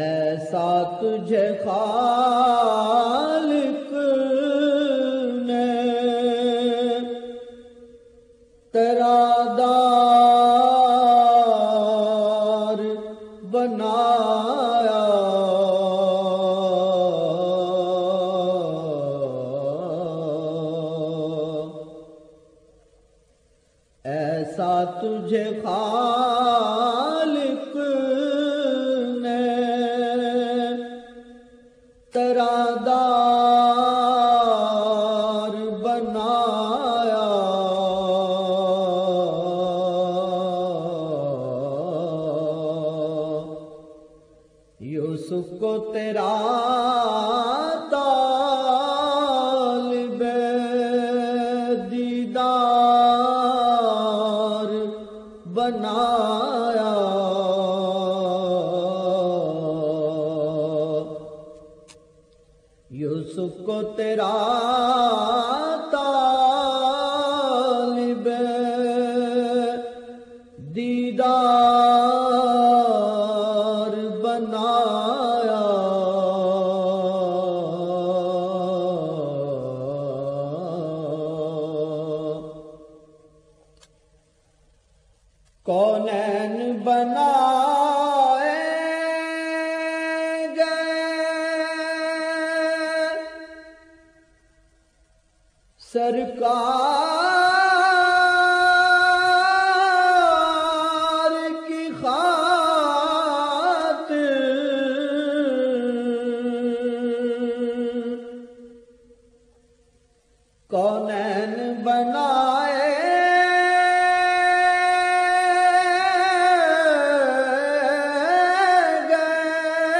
ایسا تجھے خالق نے تیرا دار بنایا۔ تیرا دار بنایا۔ یوسف کو تیرا یوسف کو تیرا طالب دیدار بنایا۔ کونین بنا سرکار کی خاطر کونین بنائے گئے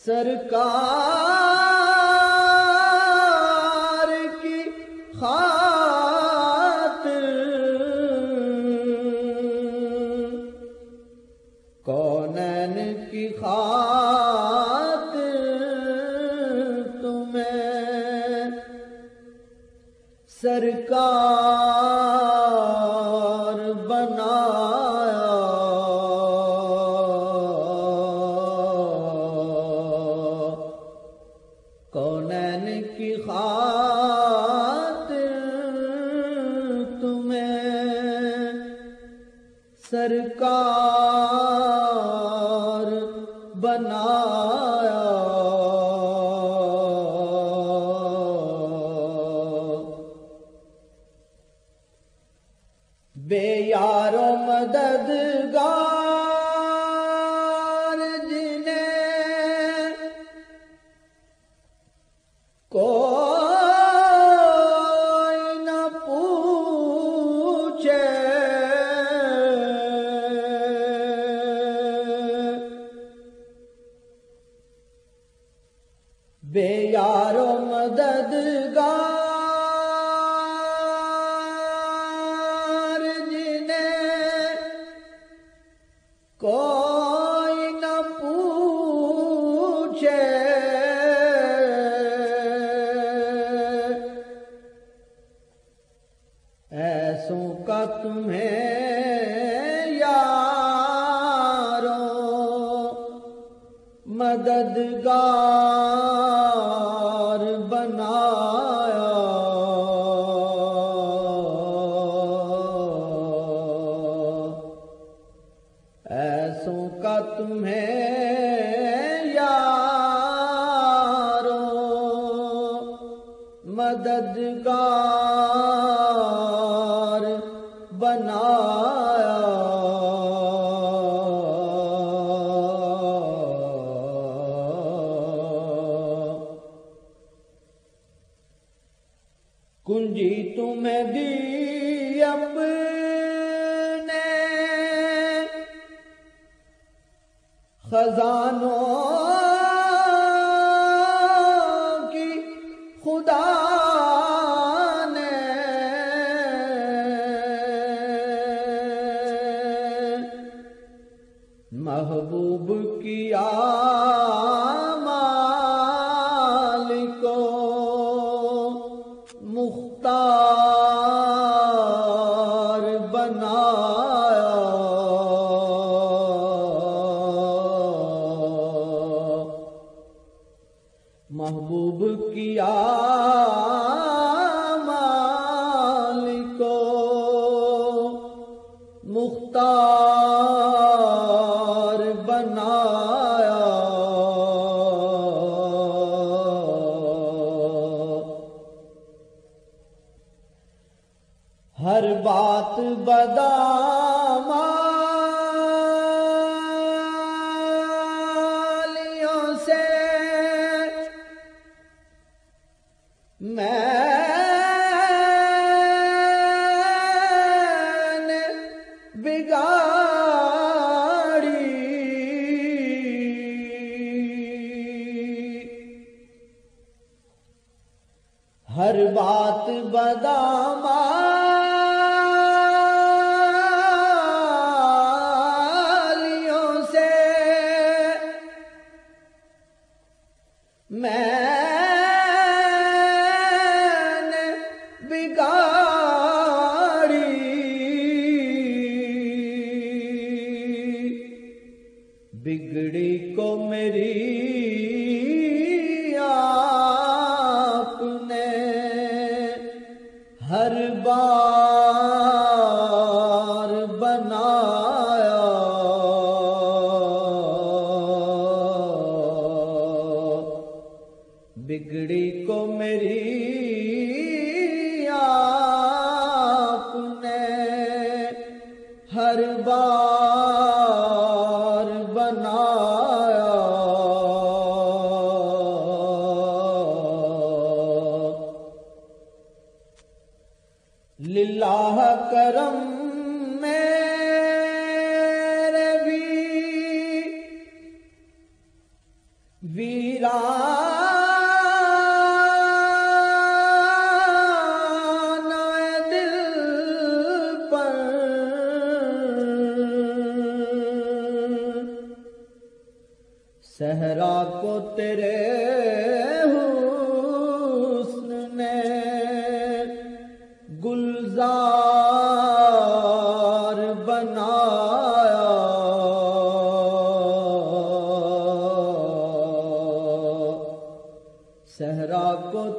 سرکار سرکار بنایا۔ کونین کی خواہ بے یارو مددگار جنہیں کوئی نہ پوچھے۔ بے یارو مددگار کا تمہیں یارو مددگار بنایا۔ ایسوں کا تمہیں یارو مددگار کنجی تمہیں دی اپنے خزانوں محبوب کیا مختار بنایا۔ محبوب کیا مال کو مختار ہر بات بدامالیوں بگڑی کو میری آپ نے۔ ہر بار بنایا۔ بگڑی کو میری آپ نے۔ ہر بار ویران دل پر۔ صحرا کو تیرے ہوں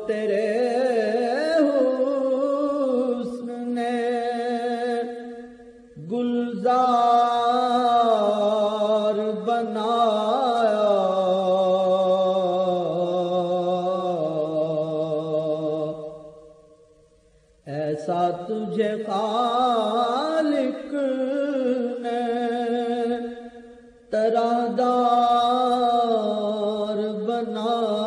تیرے حسن نے گلزار بنایا۔ ایسا تجھے خالق نے ترادار بنا۔